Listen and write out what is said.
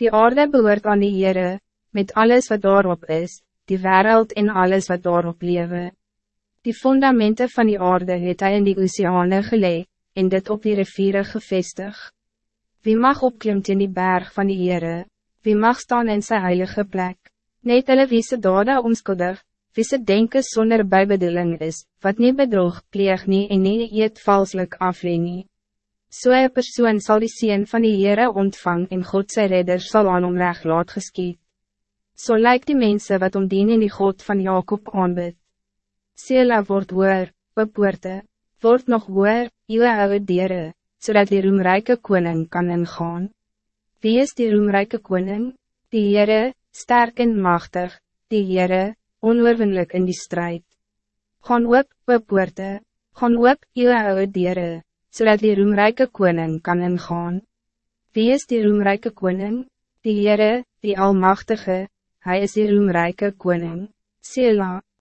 Die aarde behoort aan die Heere, met alles wat daarop is, die wereld en alles wat daarop lewe. Die fundamenten van die aarde het hy in die oceane geleg, en dit op die riviere gevestig. Wie mag opklim in die berg van die Heere, wie mag staan in sy heilige plek, net hulle wie se dade onskuldig, wie se denken zonder bijbedoeling is, wat niet bedrog, pleeg nie en nie eet valslik afleen nie. So een persoon zal die sien van die Heere ontvang en God sy redder sal aan hom recht laat geskiet. So lijkt die mensen wat om dien in die God van Jacob aanbid. Sela word hoor, bepoorte, word nog hoor, jywe ouwe dieren, zodat die roemrijke koning kan ingaan. Wie is die roemrijke koning? Die Heere, sterk en machtig, die Heere, onoorwinlik in die strijd. Gaan op, bepoorte, gaan op, jywe ouwe dieren zodat die roemrijke koning kan ingaan. Wie is die roemrijke koning? Die Heere, die Almachtige, hij is die roemrijke koning. Sela.